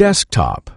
desktop.